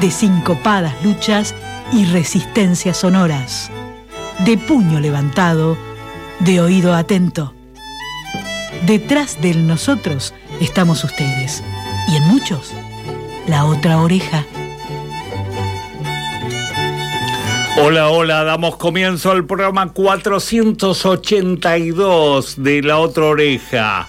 de sincopadas luchas y resistencias sonoras, de puño levantado, de oído atento. Detrás del nosotros estamos ustedes, y en muchos, la otra oreja. Hola, hola, damos comienzo al programa 482 de La Otra Oreja.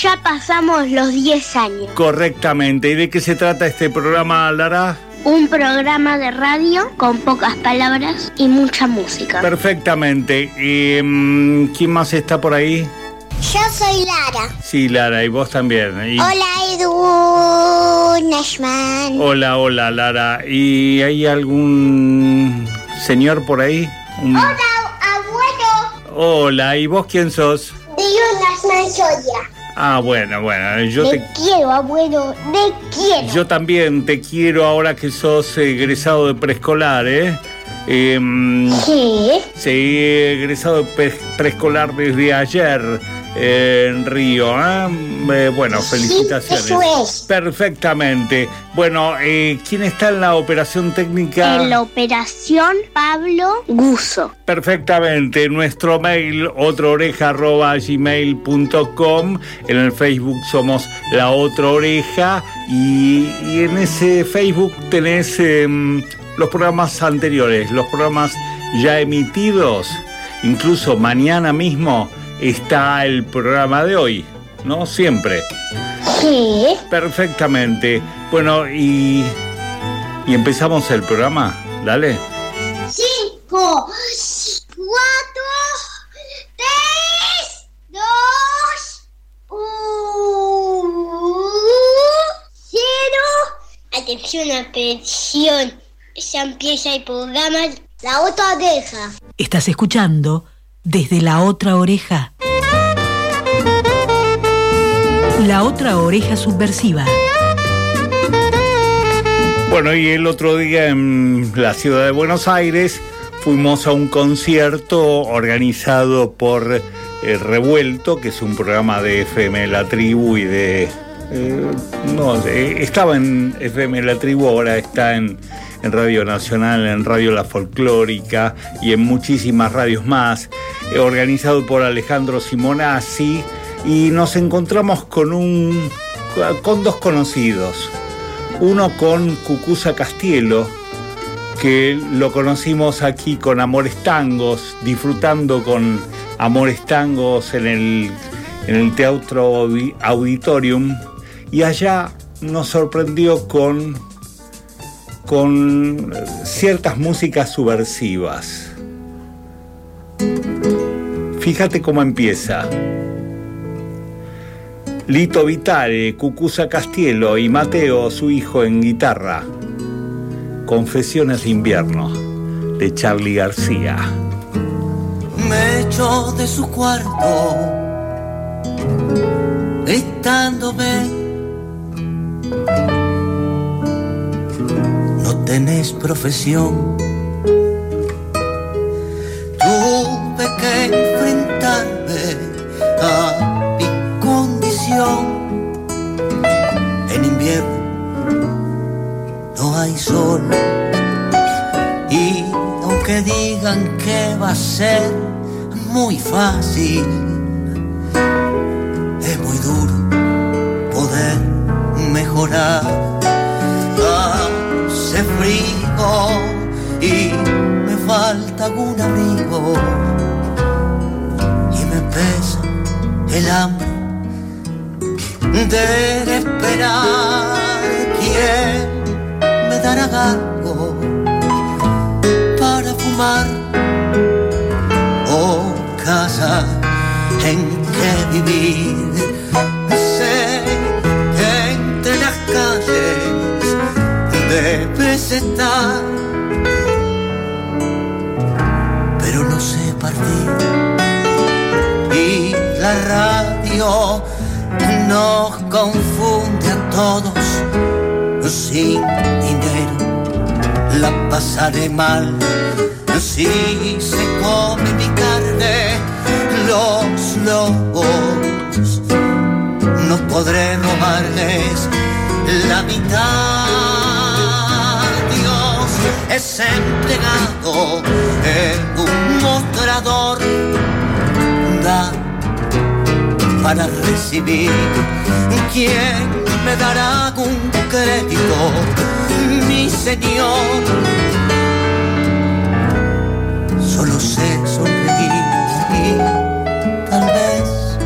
Ya pasamos los 10 años. Correctamente. ¿Y de qué se trata este programa, Lara? Un programa de radio con pocas palabras y mucha música. Perfectamente. ¿Y mm, quién más está por ahí? Yo soy Lara. Sí, Lara, y vos también. Y- Hola, Edu Nashman. Hola, hola, Lara. ¿Y hay algún señor por ahí? Un- Hola, abuelo. Hola, ¿y vos quién sos? Edu Nashman Soya. Ah, bueno, bueno, yo Te te... quiero, abuelo. Te quiero. Yo también te quiero ahora que sos egresado de preescolar, ¿eh? Em, ¿Qué? sí, egresado de pre- preescolar desde ayer eh, en Río. ¿eh? Eh, bueno, Sí, felicitaciones. eso es. Perfectamente. Bueno, eh, ¿quién está en la operación técnica? En la operación Pablo Guso. Perfectamente, nuestro mail otraoreja.gmail.com En el Facebook somos La Otra Oreja y, y en ese Facebook tenés em, los programas anteriores, los programas ya emitidos. Incluso mañana mismo está el programa de hoy, ¿no? Siempre. ¿Qué? Perfectamente. Bueno, y, y empezamos el programa. Dale. Cinco, cuatro, tres, dos, uno, cero. Atención, atención. Ya empieza el programa La otra oreja. Estás escuchando desde la otra oreja. La otra oreja subversiva. Bueno, y el otro día en la ciudad de Buenos Aires fuimos a un concierto organizado por eh, Revuelto, que es un programa de FM La Tribu y de... eh, no, estaba en FM La Tribu, ahora está en, en Radio Nacional, en Radio La Folclórica y en muchísimas radios más, eh, organizado por Alejandro Simonazzi, y nos encontramos con un con dos conocidos. Uno con Cucuza Castielo, que lo conocimos aquí con Amores Tangos, disfrutando con Amores Tangos en el, en el Teatro Audi- Auditorium. Y allá nos sorprendió con, con ciertas músicas subversivas. Fíjate cómo empieza. Lito Vitale, Cucuza Castielo y Mateo, su hijo, en guitarra. Confesiones de invierno, de Charlie García. me echó de su cuarto gritándome tenés profesión. Tuve que enfrentarme a mi condición. En invierno no hay sol. Y aunque digan que va a ser muy fácil, es muy duro poder mejorar. Frío y me falta algún abrigo y me pesa el hambre de esperar quién me dará algo para fumar o casa en que vivir. Y la radio nos confunde a todos sin dinero. La pasaré mal si se come mi carne. Los lobos no podré robarles la mitad. Es empleado en un mostrador. Da para recibir. ¿Quién me dará algún crédito? Mi Señor. Solo sé sonreír y tal vez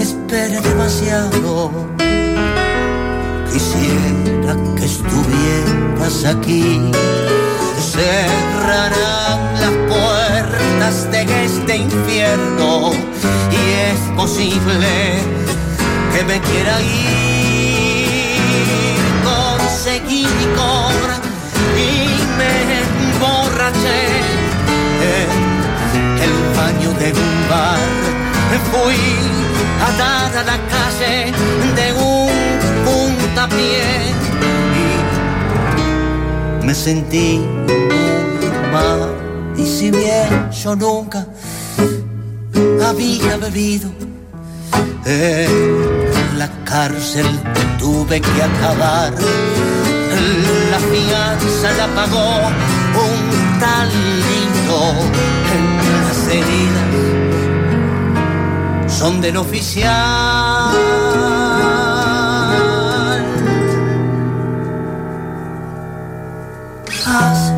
espere demasiado. Quisiera que aquí. Cerrarán las puertas de este infierno es posible que me quiera ir. Conseguí mi cobra y me emborraché en el baño de un bar. Fui a dar a la calle de un puntapié y me sentí mal. Y si bien yo nunca había bebido. En la cárcel tuve que acabar. La fianza la pagó un tal lindo. Las heridas son del oficial. Hace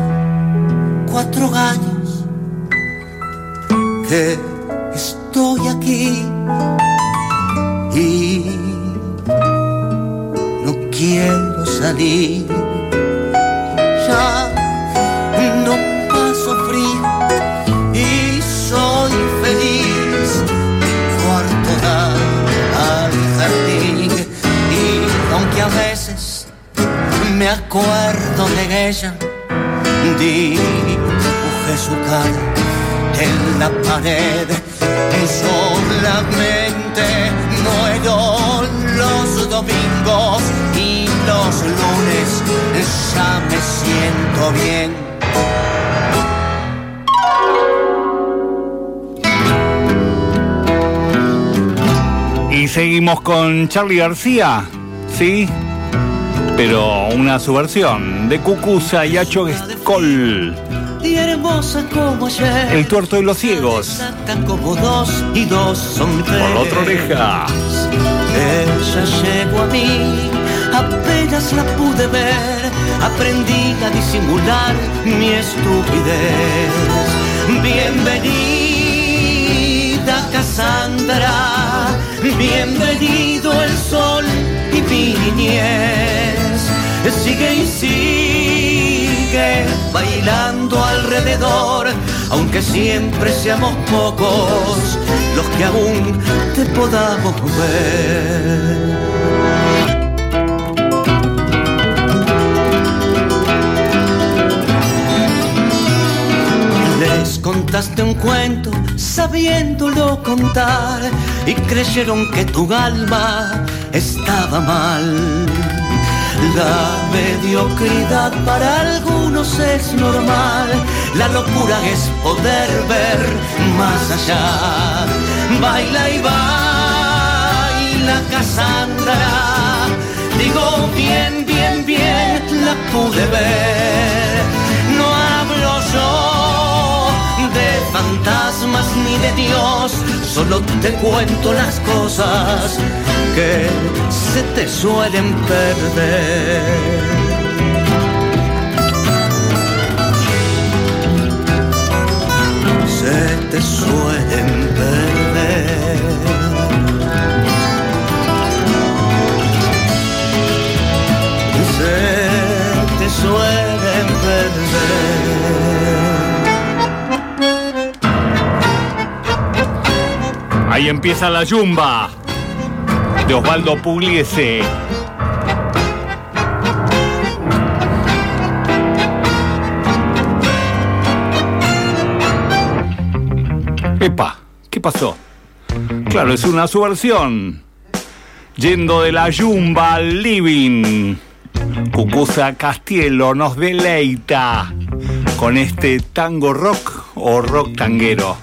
cuatro años que estoy aquí y no quiero salir. Ya no paso frío y soy feliz. cuarto da al jardín y aunque a veces me acuerdo de ella, dibujé su cara en la pared solamente muero los domingos y los lunes ya me siento bien. Y seguimos con Charlie García, ¿sí? Pero una subversión de Cucusa y Acho Escol y hermosa como ayer. El tuerto y los ciegos. Como dos y dos son tres. Por la otra oreja. Ella llegó a mí, apenas la pude ver, aprendí a disimular mi estupidez. Bienvenida Cassandra, bienvenido el sol y mi niñez. Sigue y sigue bailando alrededor, aunque siempre seamos pocos los que aún te podamos ver. Les contaste un cuento sabiéndolo contar y creyeron que tu alma estaba mal la mediocridad para algunos es normal, la locura es poder ver más allá. Baila y baila Cassandra, digo bien, bien, bien, la pude ver. No hablo yo de fantasmas ni de Dios, solo te cuento las cosas se te suelen perder. Se te suelen perder. Se te suelen perder. Ahí empieza la yumba de Osvaldo Pugliese. Epa, ¿qué pasó? Claro, es una subversión. Yendo de la yumba al living. Cucusa Castielo nos deleita con este tango rock o rock tanguero.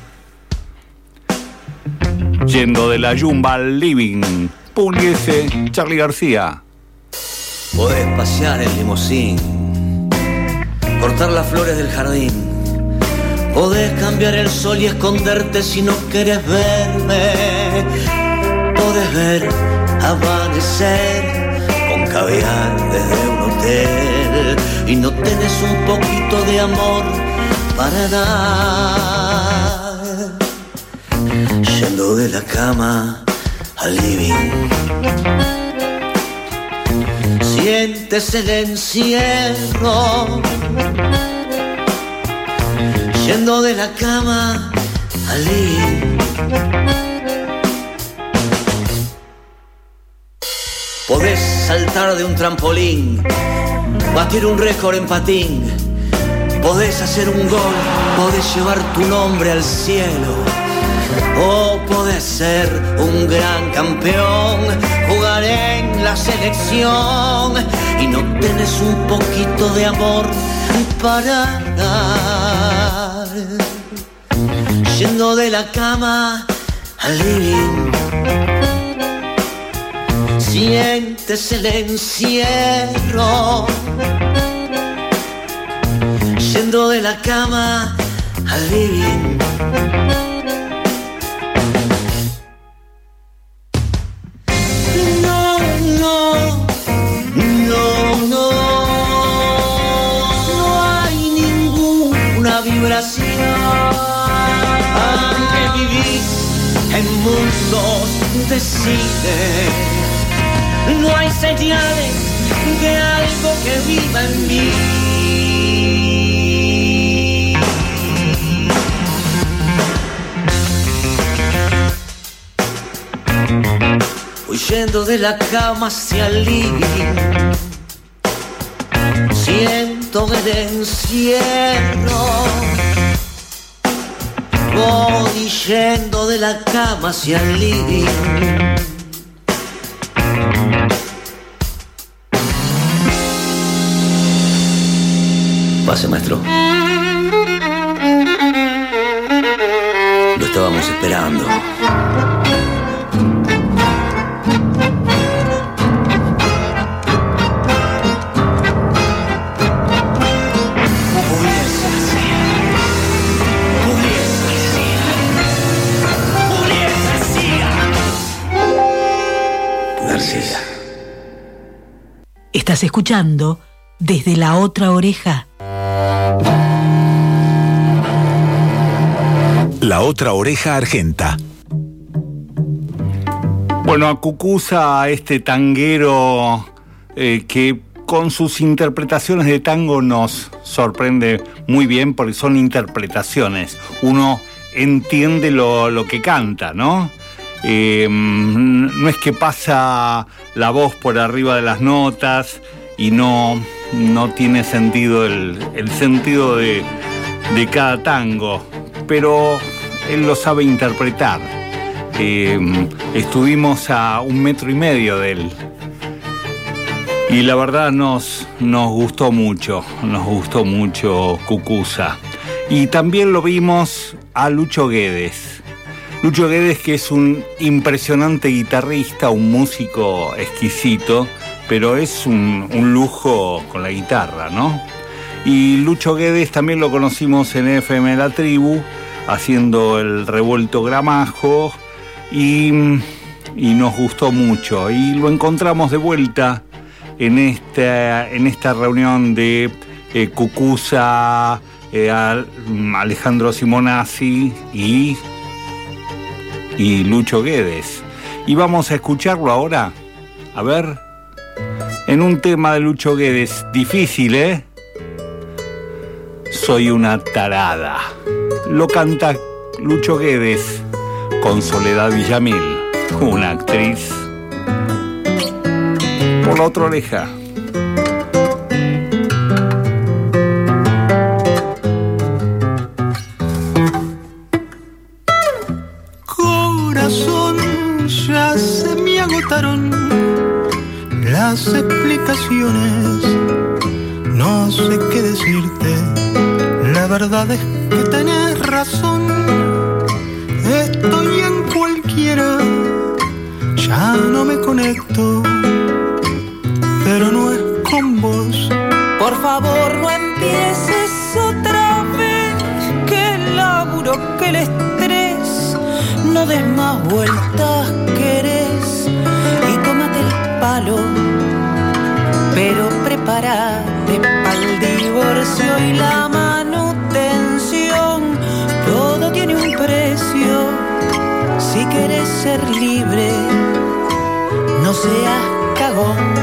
Yendo de la yumba al living. Puliese, Charlie García. Podés pasear en limosín, cortar las flores del jardín. Podés cambiar el sol y esconderte si no quieres verme. Podés ver amanecer con caviar desde un hotel y no tenés un poquito de amor para dar. Yendo de la cama al living sientes el encierro. Yendo de la cama al living. Podés saltar de un trampolín, batir un récord en patín, podés hacer un gol, podés llevar tu nombre al cielo. O podés ser un gran campeón, jugar en la selección y no tenés un poquito de amor para dar. Yendo de la cama al living, sientes el encierro. Yendo de la cama al living. Ninguna vibración. Aunque vivís en mundos de cine, no hay señales de algo que viva en mí. Huyendo de la cama hacia el living Siento el encierro Voy yendo de la cama hacia el living Pase, maestro. Lo estábamos esperando. Estás escuchando desde la otra oreja. La otra oreja argenta. Bueno, a Cucuza, a este tanguero eh, que con sus interpretaciones de tango nos sorprende muy bien porque son interpretaciones. Uno entiende lo, lo que canta, ¿no? Eh, mm, no es que pasa la voz por arriba de las notas y no, no tiene sentido el, el sentido de, de cada tango, pero él lo sabe interpretar. Eh, estuvimos a un metro y medio de él. Y la verdad nos, nos gustó mucho, nos gustó mucho Cucuza. Y también lo vimos a Lucho Guedes. Lucho Guedes que es un impresionante guitarrista, un músico exquisito, pero es un, lujo con la guitarra, ¿no? Y Lucho Guedes también lo conocimos en FM La Tribu, haciendo el revuelto gramajo, y, nos gustó mucho. Y lo encontramos de vuelta en esta, en esta reunión de eh, Cucuza, eh, Al- Alejandro Simonazzi y, y Lucho Guedes. Y vamos a escucharlo ahora. A ver, en un tema de Lucho Guedes, difícil, ¿eh? Soy una tarada. Lo canta Lucho Guedes con Soledad Villamil, una actriz por la otra oreja. explicaciones. No sé qué decirte, la verdad es que tenés razón. Estoy en cualquiera, ya no me conecto, pero no es con vos. Por favor, no empieces otra vez, que el laburo, que el estrés, no des más vueltas, querés, y tómate el palo pero prepárate para el divorcio y la manutención. Todo tiene un precio si quieres ser libre, no seas cagón.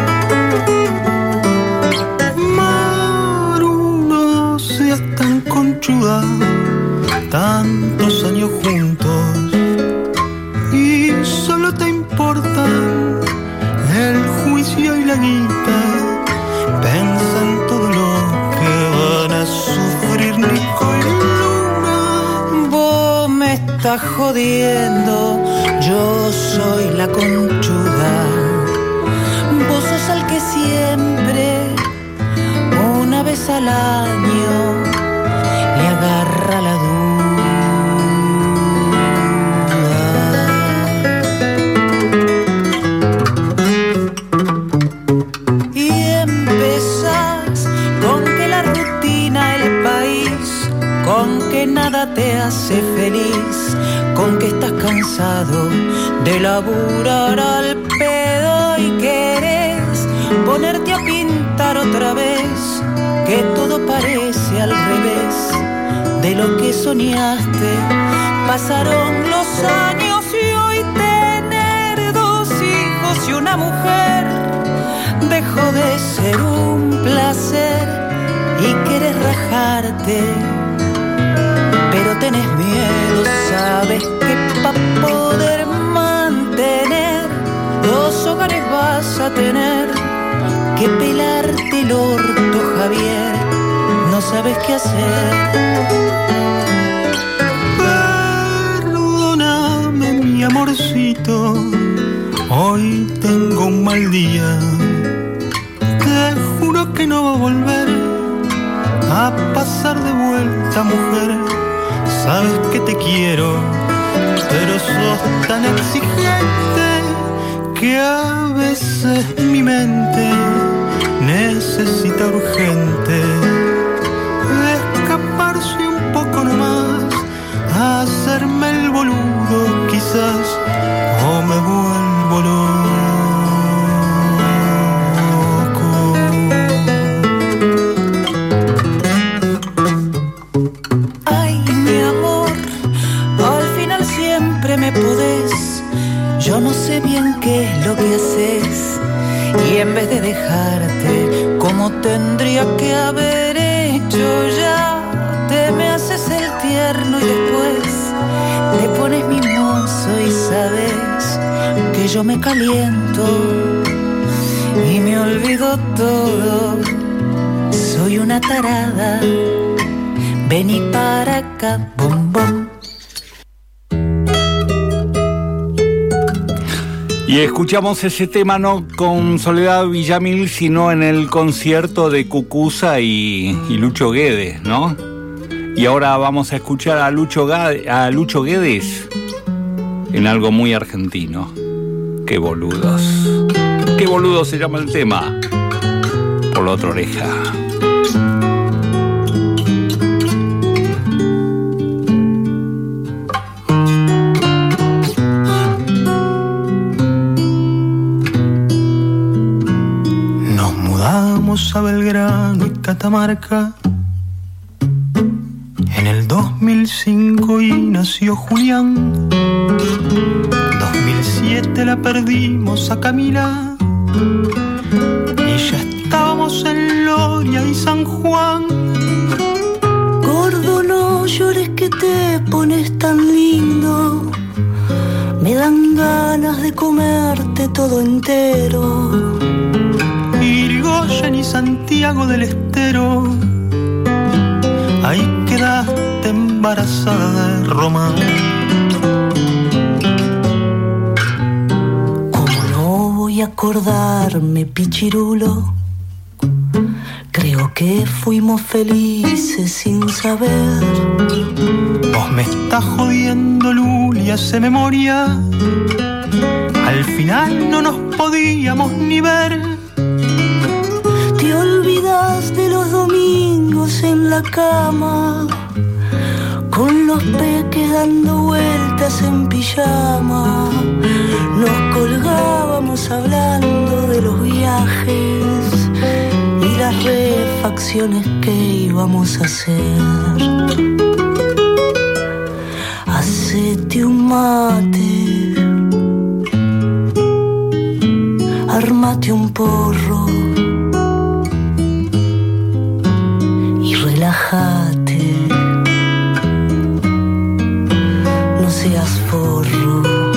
tantos años juntos y solo te importan el juicio y la guita. Jodiendo, yo soy la conchuda. Vos sos el que siempre, una vez al año, Pasaron los años y hoy tener dos hijos y una mujer dejó de ser un placer y quieres rajarte. Pero tenés miedo, sabes que para poder mantener dos hogares vas a tener que pelarte el orto, Javier no sabes qué hacer. Hoy tengo un mal día. Te juro que no va a volver a pasar de vuelta, mujer. Sabes que te quiero, pero sos tan exigente que a veces mi mente necesita urgente hacerme el boludo quizás que haber hecho ya, te me haces el tierno y después te pones mimoso y sabes que yo me caliento y me olvido todo. Soy una tarada, vení para acá, Y escuchamos ese tema no con Soledad Villamil, sino en el concierto de Cucusa y, Lucho Guedes, ¿no? Y ahora vamos a escuchar a Lucho, a Lucho Guedes en algo muy argentino. Qué boludos. Qué boludo se llama el tema. Por la otra oreja. Mudamos a Belgrano y Catamarca 2005 y nació Julián. 2007 la perdimos a Camila. Y ya estábamos en Loria y San Juan. Gordo, no llores que te pones tan lindo. Me dan ganas de comerte todo entero. Santiago del Estero. Ahí quedaste embarazada de Roma. ¿Cómo no voy a acordarme, pichirulo? Creo que fuimos felices sin saber. Vos me estás jodiendo, Luli, hace memoria. Al final no nos podíamos ni ver. De los domingos en la cama, con los peques dando vueltas en pijama. Nos colgábamos hablando de los viajes y las refacciones que íbamos a hacer. Hacete un mate, armate un porro relájate. No seas forro.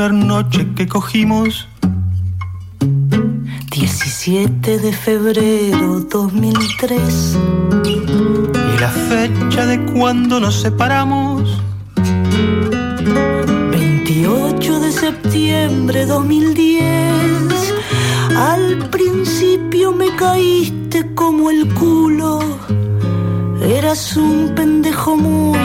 Primer noche que cogimos? 17 de febrero 2003. Y la fecha de cuando nos separamos. 28 de septiembre 2010. Al principio me caíste como el culo. Eras un pendejo muy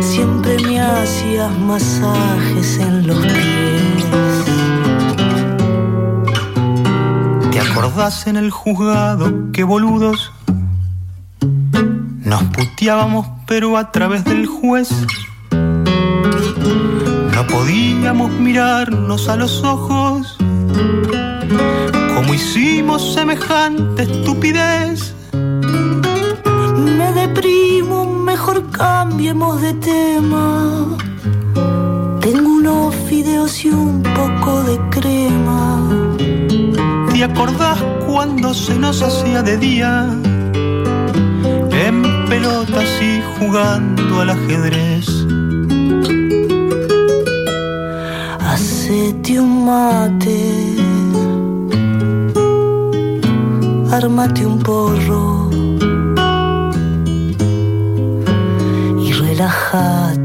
Siempre me hacías masajes en los pies. ¿Te acordás en el juzgado que boludos? Nos puteábamos pero a través del juez. No podíamos mirarnos a los ojos. Como hicimos semejante estupidez. Me deprimo, mejor cambiemos de tema. Tengo unos fideos y un poco de crema. ¿Te acordás cuando se nos hacía de día? En pelotas y jugando al ajedrez. Hacete un mate, armate un porro y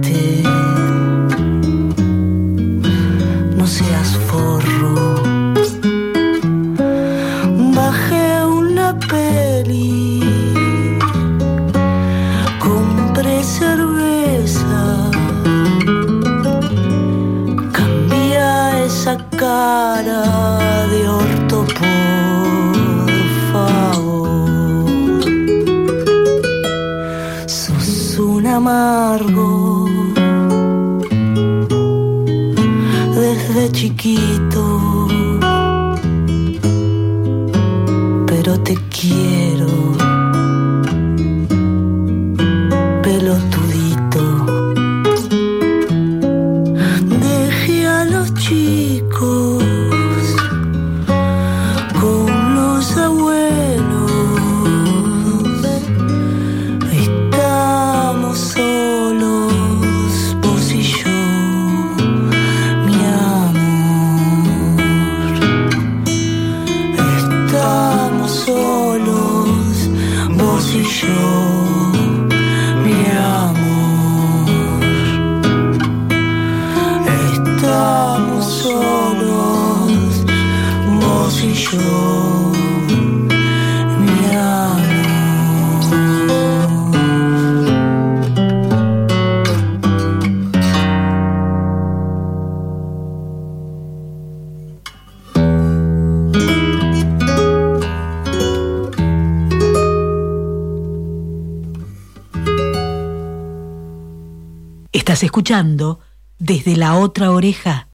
Escuchando desde la otra oreja.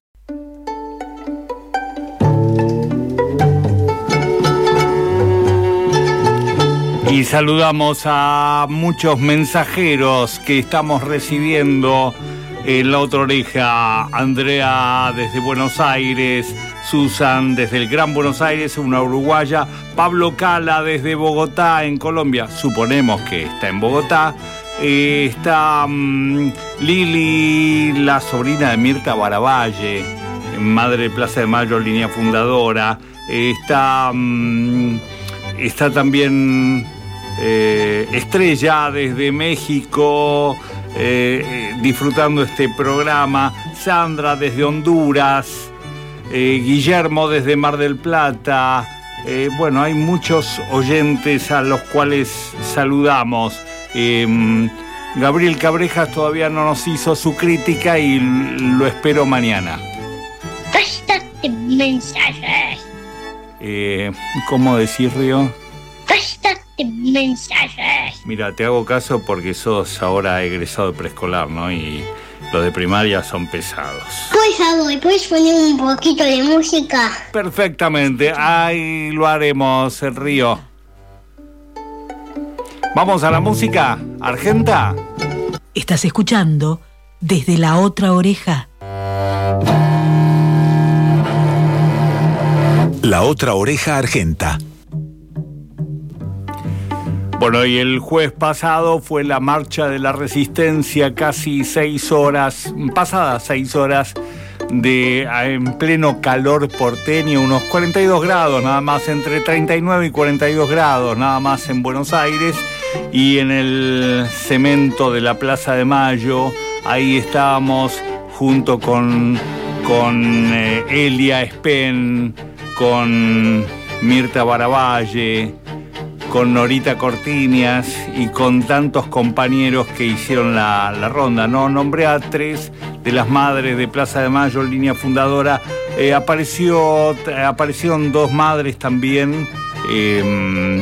Y saludamos a muchos mensajeros que estamos recibiendo en la otra oreja. Andrea desde Buenos Aires, Susan desde el Gran Buenos Aires, una uruguaya, Pablo Cala desde Bogotá, en Colombia, suponemos que está en Bogotá. Eh, está mm, Lili, la sobrina de Mirta Baravalle, madre de Plaza de Mayo, línea fundadora. Eh, está, mm, está también eh, Estrella desde México, disfrutando este programa. Sandra desde Honduras. Guillermo desde Mar del Plata. Bueno, hay muchos oyentes a los cuales saludamos. Em, Gabriel Cabrejas todavía no nos hizo su crítica y lo espero mañana. Basta de mensajes. Eh, ¿Cómo decís, Río? Basta de mensajes. Mira, te hago caso porque sos ahora egresado de preescolar, ¿no? Y los de primaria son pesados. ¿Puedes poner un poquito de música? Perfectamente, ahí lo haremos, el Río. Vamos a la música, Argenta. Estás escuchando desde la otra oreja. La otra oreja Argenta. Bueno, y el jueves pasado fue la marcha de la resistencia, casi seis horas, pasadas seis horas de en pleno calor porteño, unos 42 grados nada más, entre 39 y 42 grados nada más en Buenos Aires y en el cemento de la Plaza de Mayo, ahí estábamos junto con, con eh, Elia Spen, con Mirta Baravalle, con Norita Cortinias y con tantos compañeros que hicieron la, ronda. No nombré a tres de las madres de Plaza de Mayo, línea fundadora. Eh, apareció, aparecieron dos madres también. Em,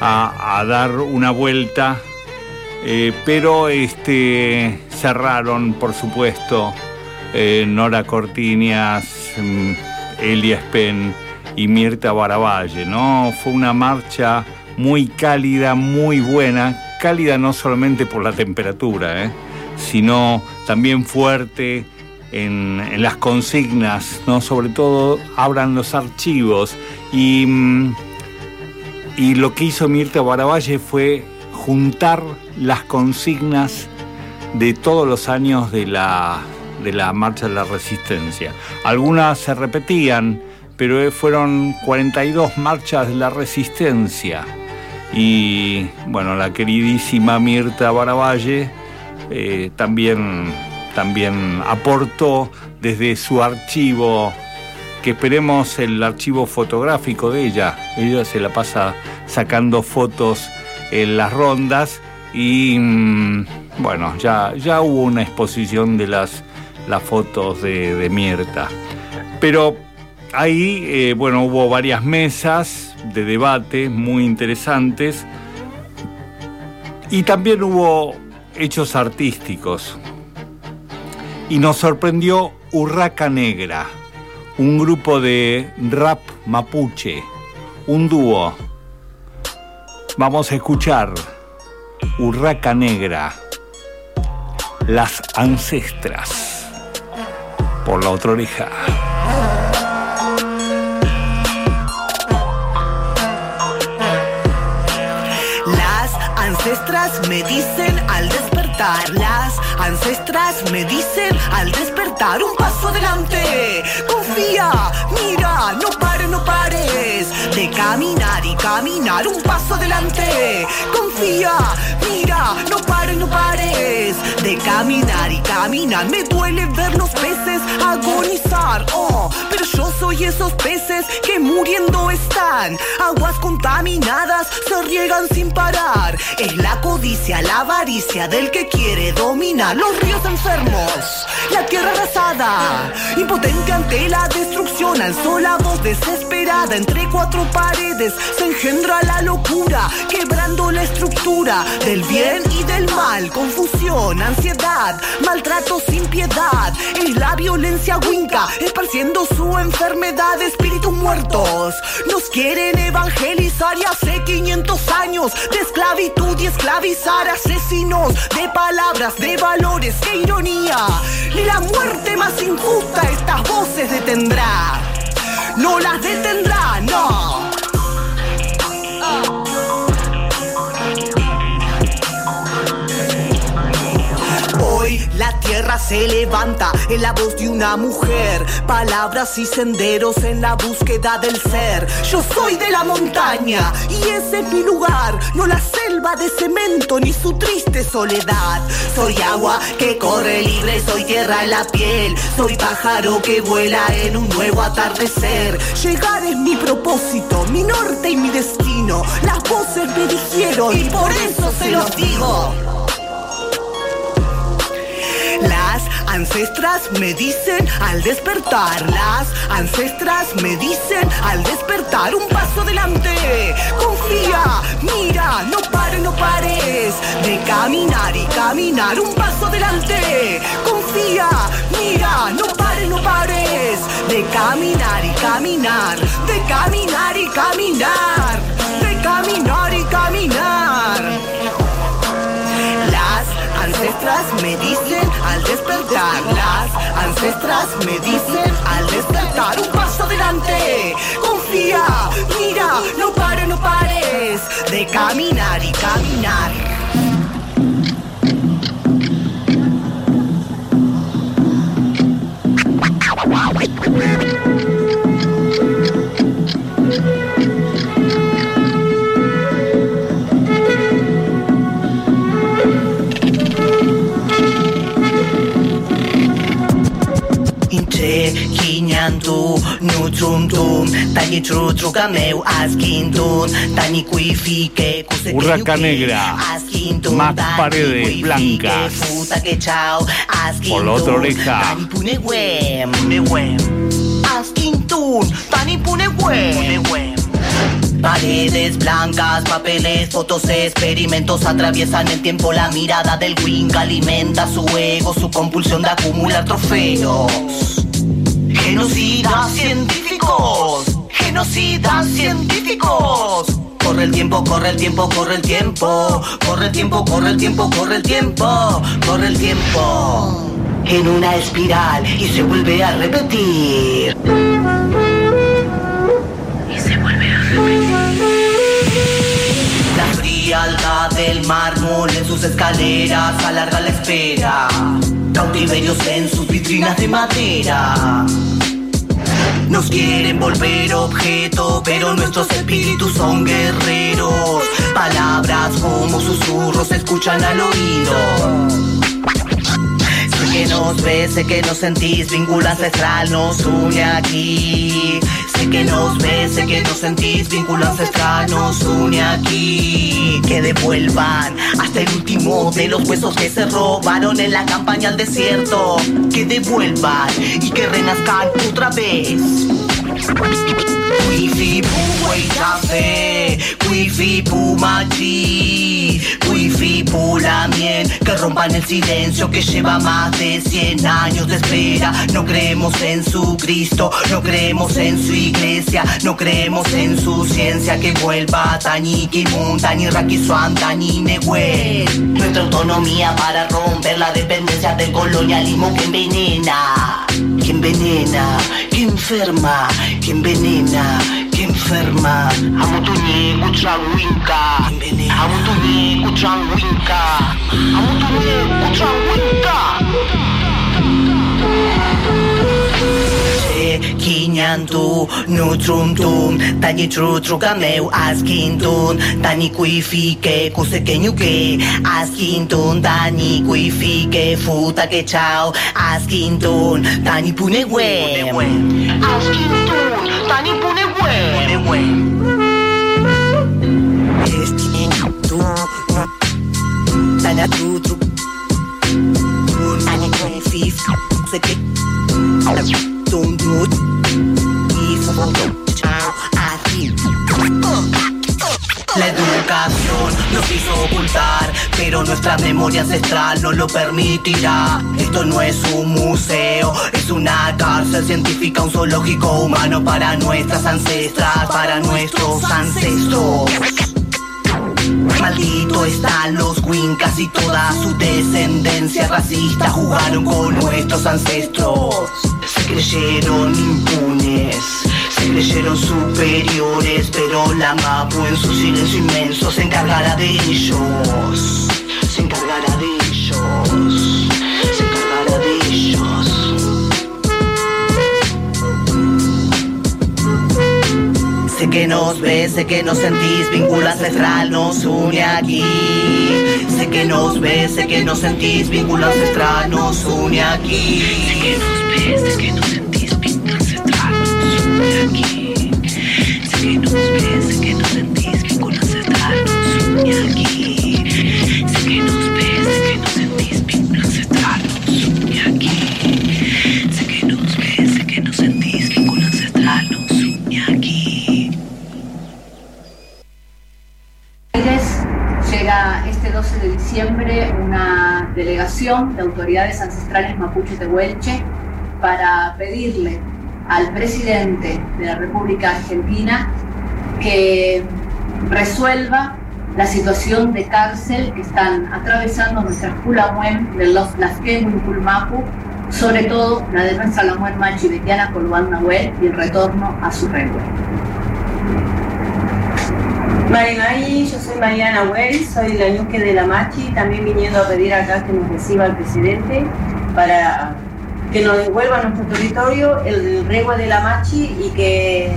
a, dar una vuelta, eh, pero este, cerraron, por supuesto, eh, Nora Cortinias, mm, Elia Spen y Mirta Baravalle, ¿no? Fue una marcha muy cálida, muy buena, cálida no solamente por la temperatura, ¿eh? Sino también fuerte en, las consignas, ¿no? Sobre todo abran los archivos y... Mm, y lo que hizo Mirta Baravalle fue juntar las consignas de todos los años de la, de la Marcha de la Resistencia. Algunas se repetían, pero fueron 42 marchas de la Resistencia. Y bueno, la queridísima Mirta Baravalle eh, también, también aportó desde su archivo que esperemos el archivo fotográfico de ella. Ella se la pasa sacando fotos en las rondas y mm, bueno, ya, ya hubo una exposición de las, las fotos de, de Mierta. Pero ahí, eh, bueno, hubo varias mesas de debate muy interesantes y también hubo hechos artísticos. Y nos sorprendió Urraca Negra un grupo de rap mapuche, un dúo. Vamos a escuchar Urraca Negra, Las Ancestras, por la otra oreja. Me dicen al despertar, las ancestras me dicen al despertar un paso adelante mira, no pares, no pares de caminar y caminar un paso adelante. Confía, mira, no pares, no pares de caminar y caminar. Me duele ver los peces agonizar, oh, pero yo soy esos peces que muriendo están. Aguas con contaminadas se riegan sin parar. Es la codicia, la avaricia del que quiere dominar los ríos enfermos, la tierra arrasada. Impotente ante la destrucción, alzó la voz desesperada entre cuatro paredes. Se engendra la locura, quebrando la estructura del bien y del mal. Confusión, ansiedad, maltrato sin piedad. Es la violencia winca, esparciendo su enfermedad espíritus muertos. Nos quieren evangelizar y hace 500 años de esclavitud y esclavizar asesinos de palabras, de valores, qué ironía. Ni la muerte más injusta estas voces detendrá. No las detendrá, no. Hoy la tierra se levanta en la voz de una mujer. Palabras y senderos en la búsqueda del ser. Yo soy de la montaña y ese es mi lugar. No la selva de cemento ni su triste soledad. Soy agua que corre libre, soy tierra en la piel. Soy pájaro que vuela en un nuevo atardecer. Llegar es mi propósito, mi norte y mi destino. Las voces me dijeron y por eso se los digo. Ancestras me dicen al despertar, las ancestras me dicen al despertar un paso adelante. Confía, mira, no pares, no pares de caminar y caminar un paso adelante. Confía, mira, no pares, no pares de caminar y caminar, de caminar y caminar, de caminar y caminar. Ancestras me dicen al despertar, las ancestras me dicen al despertar un paso adelante. Confía, mira, no pares, no pares de caminar y caminar. Tani meu tani kuifike, kuse Urraca negra, más paredes blancas. Puta que chao, askintun, Por la otra oreja. tani pune wem, pune wem, askintun, tani pune wem, pune wem. Paredes blancas, papeles, fotos, experimentos atraviesan el tiempo. La mirada del Wing alimenta su ego, su compulsión de acumular trofeos. Genocidas científicos, genocidas científicos. Corre el tiempo, corre el tiempo, corre el tiempo. Corre el tiempo, corre el tiempo, corre el tiempo. Corre el tiempo. En una espiral y se vuelve a repetir. Y se vuelve a repetir. La frialdad del mármol en sus escaleras alarga la espera. Cautiverios en sus vitrinas de madera. Nos quieren volver objeto, pero nuestros espíritus son guerreros. Palabras como susurros se escuchan al oído. Que nos ves, sé que nos sentís, vínculo ancestral nos une aquí. Sé que nos ves, sé que nos sentís, vínculo ancestral nos une aquí. Que devuelvan hasta el último de los huesos que se robaron en la campaña al desierto. Que devuelvan y que renazcan otra vez. Wifi Puway Café, Wifi Pumachi, Wifi Pulamien, que rompan el silencio que lleva más de 100 años de espera. No creemos en su Cristo, no creemos en su iglesia, no creemos en su ciencia que vuelva Tani Kimun, Tani Rakisuan, Tani Nehuel. Nuestra autonomía para romper la dependencia del colonialismo que envenena, que envenena, que enferma, que envenena, que enferma. Amutunye kuchawinka, amutunye kuchawinka, amutunye kuchawinka. Kinyantu, nutruntum, tani trutruka meu askintun, tani kuifike, kusekenyuke, askintun, tani kuifike, futa que chao, askintun, tani punewe. Askintun, tani punewe. tu Tana tu tu Fif Seke Tum tu La educación nos hizo ocultar, pero nuestra memoria ancestral no lo permitirá. Esto no es un museo, es una cárcel científica, un zoológico humano para nuestras ancestras, para nuestros ancestros. Maldito están los Wincas y toda su descendencia racista jugaron con nuestros ancestros. Se creyeron impunes, creyeron superiores, pero la Mapu en su silencio inmenso se encargará de ellos. Se encargará de ellos. Se encargará de ellos. Sé que nos ves, sé que nos sentís, vínculo ancestral nos une aquí. Sé que nos ves, sé que nos sentís, vínculo ancestral nos une aquí. Sé que nos ves, sé que nos sentís, aquí. Sé que nos ves, sé que nos sentís, vínculo ancestral nos une aquí. Sé que nos ves, sé que nos sentís, vínculo ancestral nos une aquí. Sé que nos ves, sé que nos sentís, vínculo ancestral nos une aquí. Llega este 12 de diciembre una delegación de autoridades ancestrales mapuche de Huelche para pedirle al presidente de la República Argentina que resuelva la situación de cárcel que están atravesando nuestras Pulamuén de los Lasquehuin Pulmapu, sobre todo la de nuestra Lamuén Machi Betiana Colbán Nahuel y el retorno a su revuelo. Mari Mari, yo soy Mariana Well, soy la ñuque de la Machi, también viniendo a pedir acá que nos reciba el presidente para que nos devuelva a nuestro territorio el regua de la Machi y que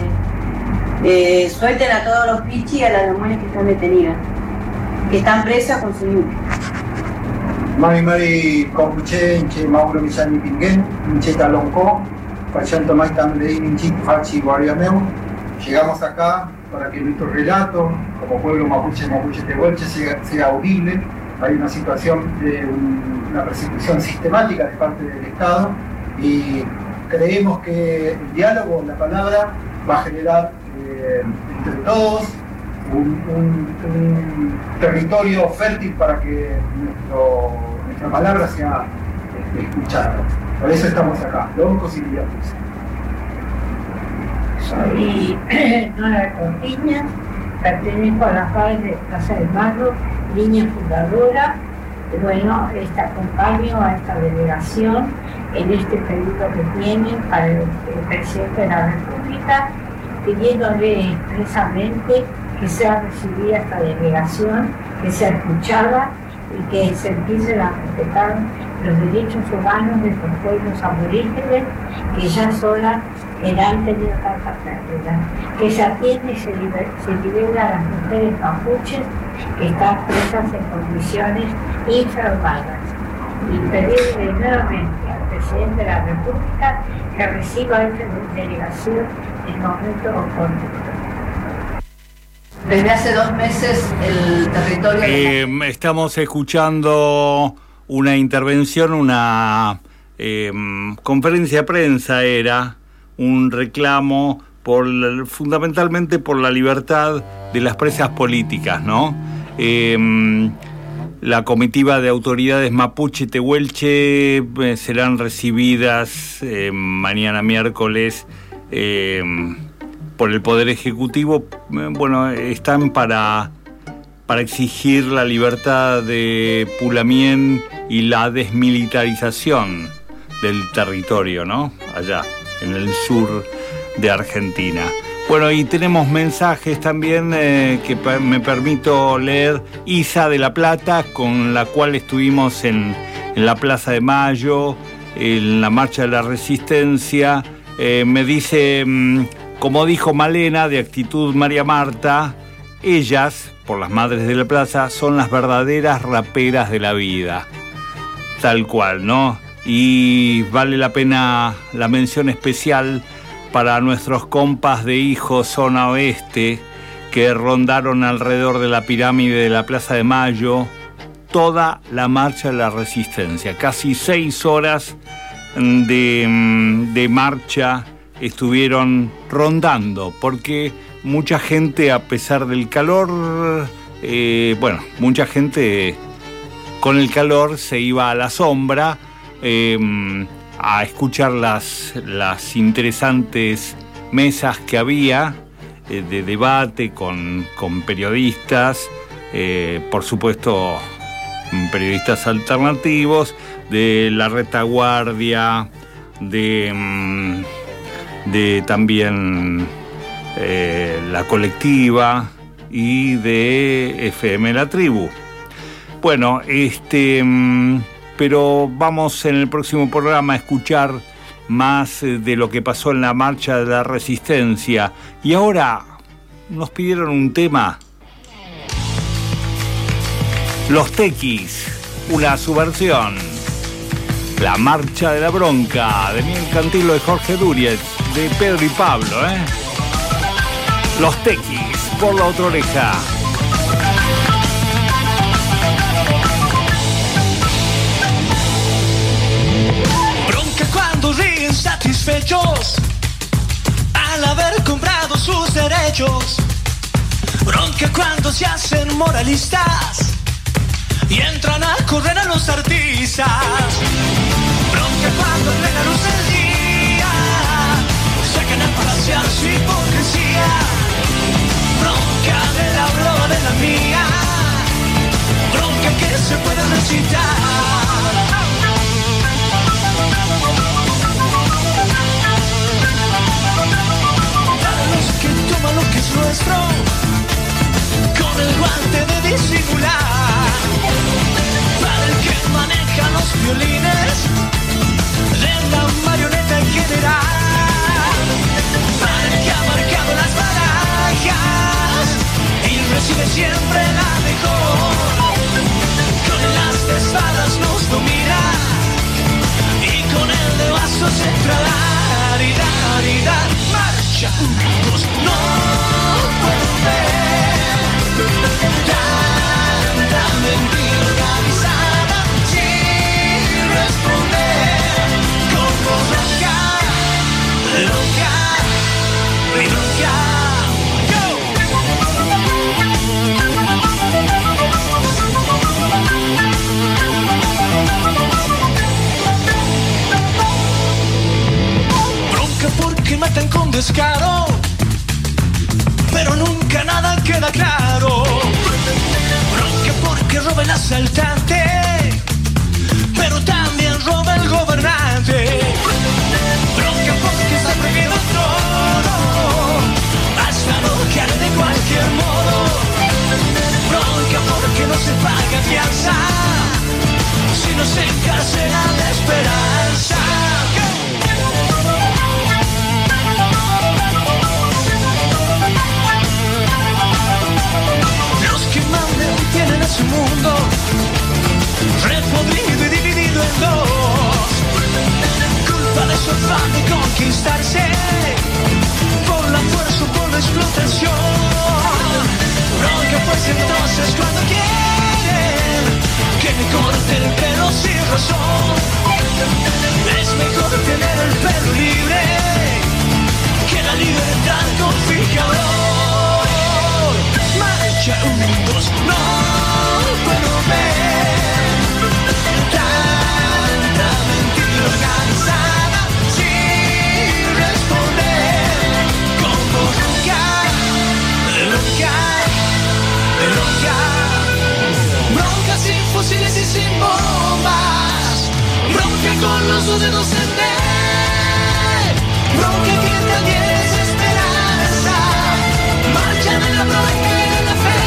eh, suelten a todos los pichis y a las demonias que están detenidas, que están presas con su ñuque. Mari Mari Kompuche, Inche Mauro Misani Pinguen, Inche Talonco, Pachanto Maitam Lein, Inchi Fachi Guariameu. Llegamos acá para que nuestro relato, como pueblo mapuche, mapuche tehuelche, sea, sea audible. Hay una situación de un- una persecución sistemática de parte del Estado y creemos que el diálogo, la palabra, va a generar eh, entre todos un, territorio fértil para que nuestra palabra sea este, escuchada. Por eso estamos acá, loncos y villanos. Soy Nora pertenezco a la FAE de Casa del Barro, línea fundadora. Bueno, este, acompaño a esta delegación en este pedido que tienen para el, el presidente de la República, pidiéndole expresamente que sea recibida esta delegación, que sea escuchada y que se empiecen a respetar los derechos humanos de estos pueblos aborígenes que ya solas han tenido tanta pérdida. Que se atiende y se, liber- se libera a las mujeres mapuches que están presas en condiciones infrahumanas. Y pedirle nuevamente al presidente de la República que reciba esta delegación en momento oportuno. Desde hace dos meses el territorio Eh, estamos escuchando una intervención, una eh, conferencia de prensa era un reclamo por fundamentalmente por la libertad de las presas políticas, ¿no? Eh, la comitiva de autoridades mapuche y tehuelche eh, serán recibidas eh, mañana miércoles eh, por el Poder Ejecutivo. Eh, bueno, están para para exigir la libertad de Pulamien y la desmilitarización del territorio, ¿no? Allá, en el sur de Argentina. Bueno, y tenemos mensajes también eh, que me permito leer. Isa de La Plata, con la cual estuvimos en, en la Plaza de Mayo, en la Marcha de la Resistencia. Eh, me dice, mm, como dijo Malena, de actitud María Marta, ellas, por las madres de la plaza, son las verdaderas raperas de la vida. Tal cual, ¿no? Y vale la pena la mención especial para nuestros compas de Hijos Zona Oeste, que rondaron alrededor de la pirámide de la Plaza de Mayo toda la marcha de la resistencia. Casi seis horas de, mm, de marcha estuvieron rondando, porque mucha gente, a pesar del calor, eh, bueno, mucha gente con el calor se iba a la sombra em, a escuchar las, las interesantes mesas que había eh, de debate con, con periodistas, eh, por supuesto periodistas alternativos, de la retaguardia, de, mm, de también eh, la colectiva y de FM La Tribu. Bueno, este, mm, pero vamos en el próximo programa a escuchar más eh, de lo que pasó en la marcha de la resistencia. Y ahora nos pidieron un tema. Los Tequis, una subversión. La marcha de la bronca de Miguel Cantilo de Jorge Duriez, de Pedro y Pablo, ¿eh? Los Tequis, por la otra oreja. Derechos. Bronca cuando se hacen moralistas y entran a correr a los artistas. Bronca cuando ven la luz del día, sacan a pasear su hipocresía. Bronca de la broma de la mía, bronca que se puede recitar. Lo que es nuestro, con el guante de disimular. Para el que maneja los violines, de la marioneta en general. Para el que ha marcado las barajas y recibe siempre la mejor. Con el as de espadas nos domina y con el de vasos entra y dar y dar. No puedo ver. Tanta mentira organizada sin responder. Como bronca, bronca, bronca. Con descaro, pero nunca nada queda claro. Bronca porque roba el asaltante, pero también roba el gobernante. Bronca porque está prohibido trono, hasta no quedar de cualquier modo. Bronca porque no se paga fianza, si no se encarcela la esperanza. van de conquistarse por la fuerza o por la explotación. Bronca pues entonces cuando quieren que me corten el pelo sin razón. Es mejor tener el pelo libre que la libertad con Fijador. Marcha un, dos, no puedo ver. fusiles y sin bombas. Bronca con los dos dedos en D. Bronca que también es esperanza. Marcha de la bronca y de la fe.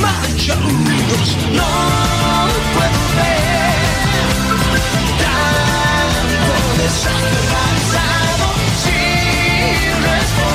Marcha no puedo ver. Tanto desorganizado sin respuesta.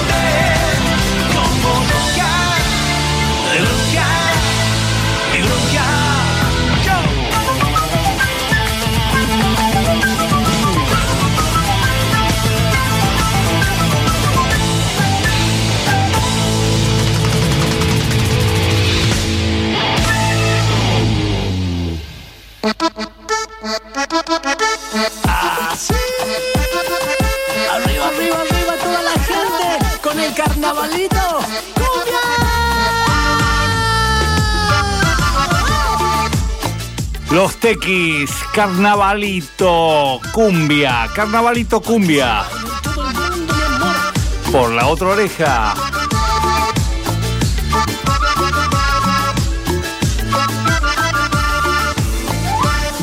Tequis, carnavalito, cumbia, carnavalito, cumbia. Por la otra oreja.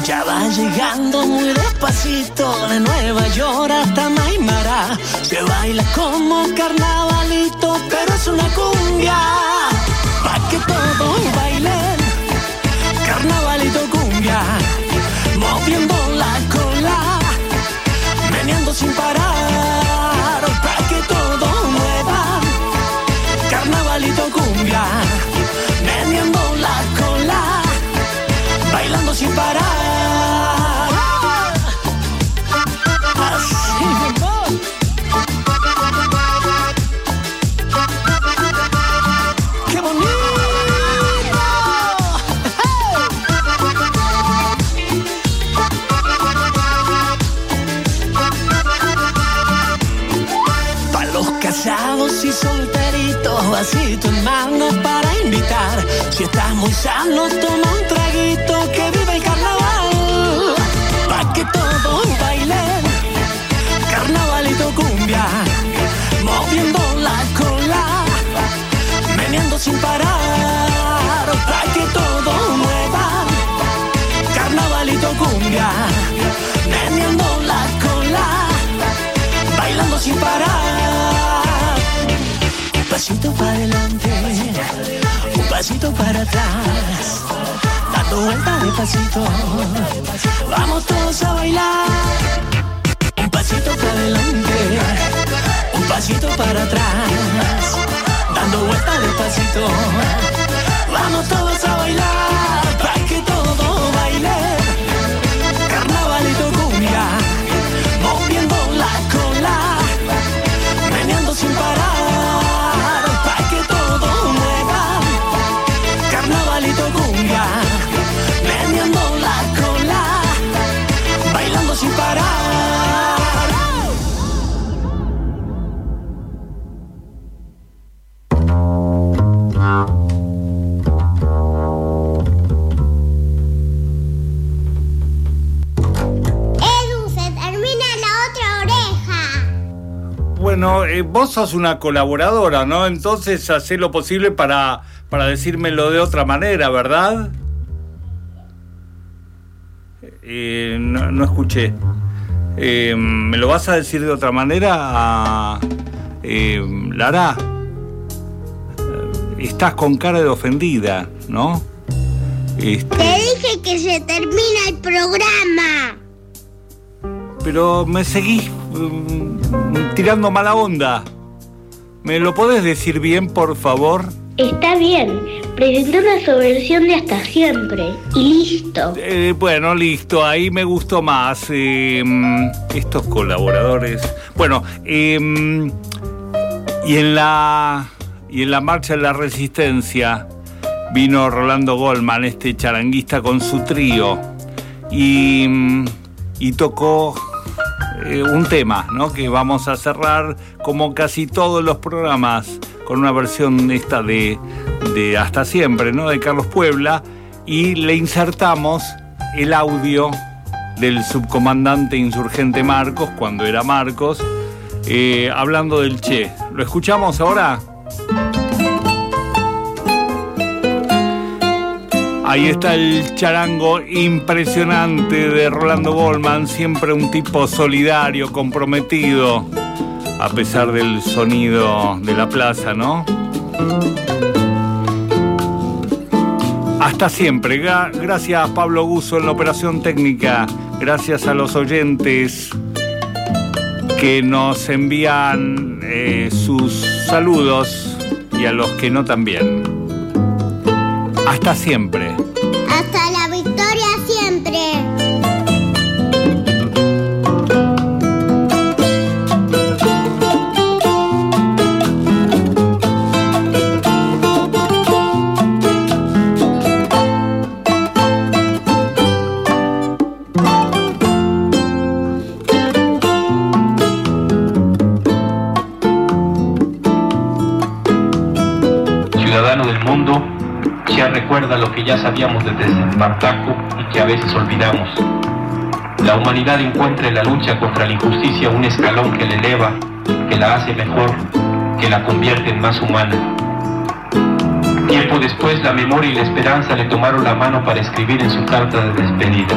Ya va llegando muy despacito de Nueva York hasta Maimara. Se baila como carnavalito, pero es una cumbia. Pa' que todos casados y solteritos, vasito en mano para invitar. Si estás muy sano, toma un traguito que pasito para adelante, un pasito para atrás, dando vueltas de pasito. Vamos todos a bailar. Un pasito para adelante, un pasito para atrás, dando vueltas de pasito. Vamos todos a bailar, para que todos bailen. Carnavalito cumbia Bueno, eh, vos sos una colaboradora, ¿no? Entonces hacé lo posible para, para decírmelo de otra manera, ¿verdad? Eh, no, no escuché. Eh, ¿Me lo vas a decir de otra manera, eh, Lara? Estás con cara de ofendida, ¿no? Este, Te dije que se termina el programa. pero me seguís tirando mala onda. ¿Me lo podés decir bien, por favor? Está bien, presentó una subversión de hasta siempre. Y listo. Eh, bueno, listo, ahí me gustó más. eh, mm, estos colaboradores. Bueno, eh, mm, y en la y en la marcha de la resistencia vino Rolando Goldman, este charanguista con su trío, y, mm, y tocó eh, un tema, ¿no? Que vamos a cerrar como casi todos los programas con una versión esta de, de Hasta Siempre, ¿no? De Carlos Puebla y le insertamos el audio del subcomandante insurgente Marcos, cuando era Marcos, eh, hablando del Che. ¿Lo escuchamos ahora? Ahí está el charango impresionante de Rolando Goldman, siempre un tipo solidario, comprometido, a pesar del sonido de la plaza, ¿no? Hasta siempre. Gra- Gracias Pablo Guso en la operación técnica. Gracias a los oyentes que nos envían eh, sus saludos y a los que no también. Hasta siempre. Que ya sabíamos desde Espartaco y que a veces olvidamos. La humanidad encuentra en la lucha contra la injusticia un escalón que la eleva, que la hace mejor, que la convierte en más humana. Tiempo después, la memoria y la esperanza le tomaron la mano para escribir en su carta de despedida.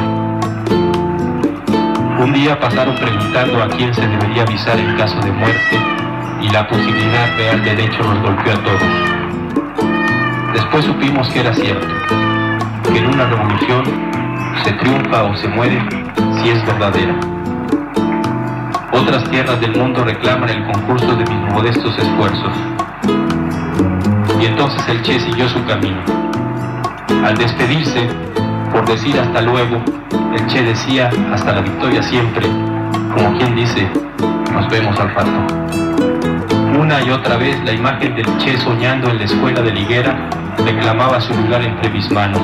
Un día pasaron preguntando a quién se debería avisar en caso de muerte y la posibilidad real del hecho nos golpeó a todos. Después supimos que era cierto, que en una revolución se triunfa o se muere si es verdadera. Otras tierras del mundo reclaman el concurso de mis modestos esfuerzos. Y entonces el Che siguió su camino. Al despedirse, por decir hasta luego, el Che decía hasta la victoria siempre, como quien dice, nos vemos al rato. Una y otra vez la imagen del Che soñando en la escuela de Liguera reclamaba su lugar entre mis manos.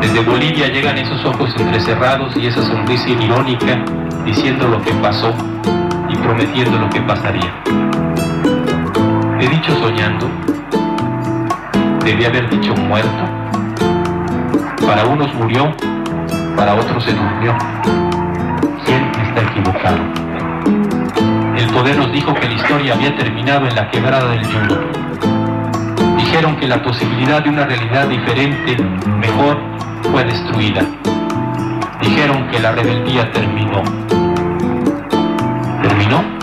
Desde Bolivia llegan esos ojos entrecerrados y esa sonrisa irónica diciendo lo que pasó y prometiendo lo que pasaría. He dicho soñando, debí haber dicho muerto. Para unos murió, para otros se durmió. ¿Quién está equivocado? El poder nos dijo que la historia había terminado en la quebrada del Yulo. Dijeron que la posibilidad de una realidad diferente, mejor, fue destruida. Dijeron que la rebeldía terminó. ¿Terminó?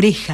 Oreja.